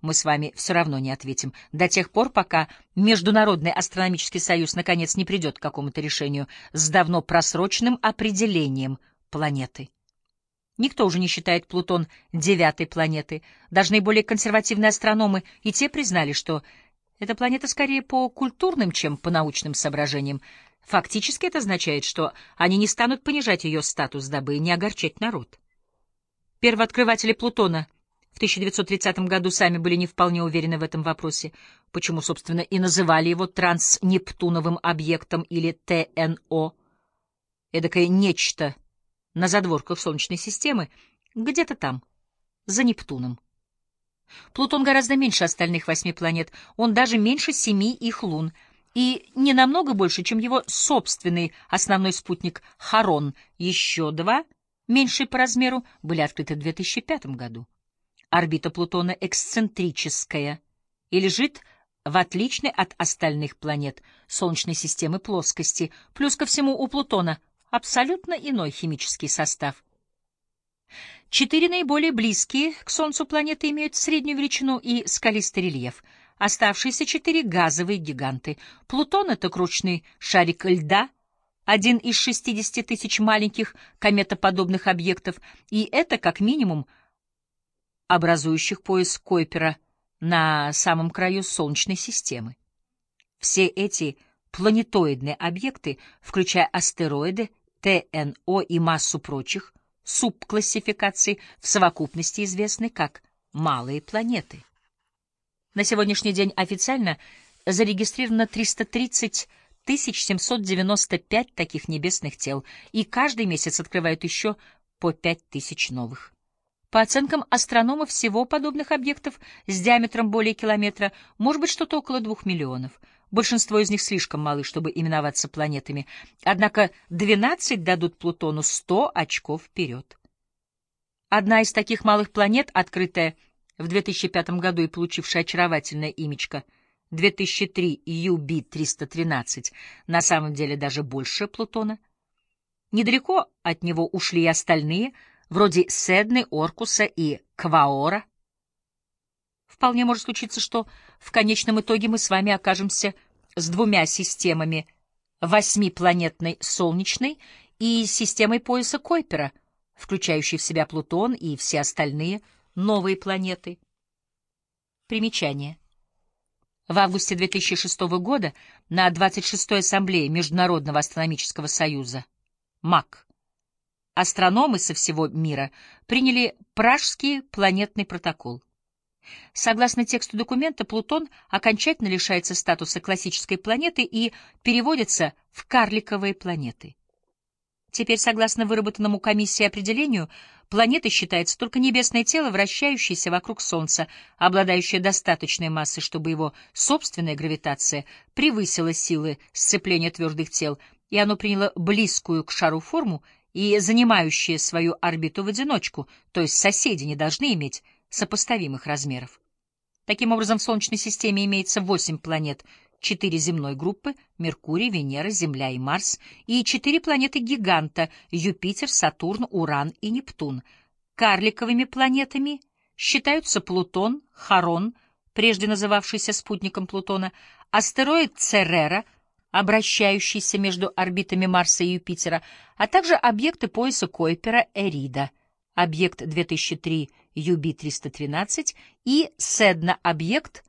мы с вами все равно не ответим, до тех пор, пока Международный астрономический союз наконец не придет к какому-то решению с давно просроченным определением планеты. Никто уже не считает Плутон девятой планетой. Даже наиболее консервативные астрономы и те признали, что эта планета скорее по культурным, чем по научным соображениям. Фактически это означает, что они не станут понижать ее статус, дабы не огорчать народ. Первооткрыватели Плутона в 1930 году сами были не вполне уверены в этом вопросе, почему, собственно, и называли его транснептуновым объектом или ТНО. Эдакое нечто — на задворках Солнечной системы, где-то там, за Нептуном. Плутон гораздо меньше остальных восьми планет, он даже меньше семи их лун, и не намного больше, чем его собственный основной спутник Харон. Еще два, меньшие по размеру, были открыты в 2005 году. Орбита Плутона эксцентрическая и лежит в отличной от остальных планет Солнечной системы плоскости, плюс ко всему у Плутона абсолютно иной химический состав. Четыре наиболее близкие к Солнцу планеты имеют среднюю величину и скалистый рельеф. Оставшиеся четыре — газовые гиганты. Плутон — это кручный шарик льда, один из 60 тысяч маленьких кометоподобных объектов, и это как минимум образующих пояс Койпера на самом краю Солнечной системы. Все эти планетоидные объекты, включая астероиды, ТНО и массу прочих субклассификаций в совокупности известны как малые планеты. На сегодняшний день официально зарегистрировано 330 795 таких небесных тел, и каждый месяц открывают еще по 5000 новых. По оценкам астрономов, всего подобных объектов с диаметром более километра может быть что-то около двух миллионов — Большинство из них слишком малы, чтобы именоваться планетами, однако 12 дадут Плутону 100 очков вперед. Одна из таких малых планет, открытая в 2005 году и получившая очаровательное имечко 2003 UB-313, на самом деле даже больше Плутона. Недалеко от него ушли и остальные, вроде Седны, Оркуса и Кваора. Вполне может случиться, что в конечном итоге мы с вами окажемся с двумя системами восьмипланетной Солнечной и системой пояса Койпера, включающей в себя Плутон и все остальные новые планеты. Примечание. В августе 2006 года на 26-й ассамблее Международного астрономического союза МАК астрономы со всего мира приняли Пражский планетный протокол. Согласно тексту документа, Плутон окончательно лишается статуса классической планеты и переводится в карликовые планеты. Теперь, согласно выработанному комиссией определению, планетой считается только небесное тело, вращающееся вокруг Солнца, обладающее достаточной массой, чтобы его собственная гравитация превысила силы сцепления твердых тел, и оно приняло близкую к шару форму и занимающее свою орбиту в одиночку, то есть соседи не должны иметь сопоставимых размеров. Таким образом, в Солнечной системе имеется восемь планет, четыре земной группы — Меркурий, Венера, Земля и Марс, и четыре планеты-гиганта — Юпитер, Сатурн, Уран и Нептун. Карликовыми планетами считаются Плутон, Харон, прежде называвшийся спутником Плутона, астероид Церера, обращающийся между орбитами Марса и Юпитера, а также объекты пояса Койпера Эрида, объект 2003 UB-313 и Седна-объект